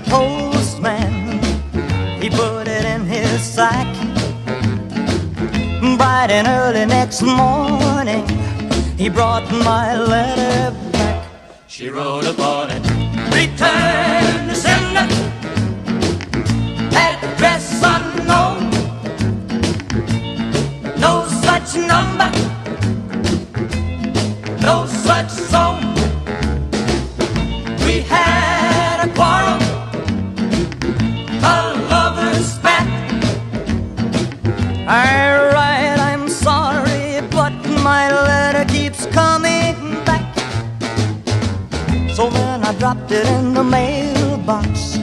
postman, he put it in his sack. Bright and early next morning, he brought my letter back. She wrote upon it, return Alright, I'm sorry, but my letter keeps coming back. So then I dropped it in the mailbox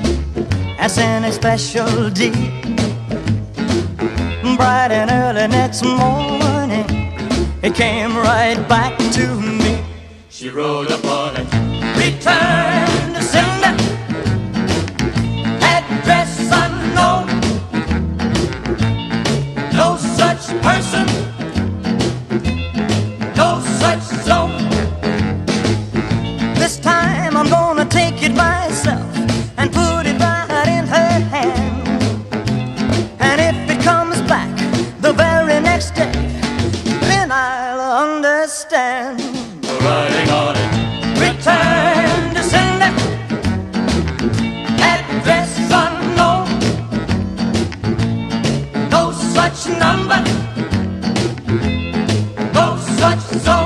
as in a special deed. Bright and early next morning, it came right back to me. She wrote upon it, return take it myself and put it right in her hand. And if it comes back the very next day, then I'll understand. We're riding on it. Return to sender. Address unknown. No such number. No such zone.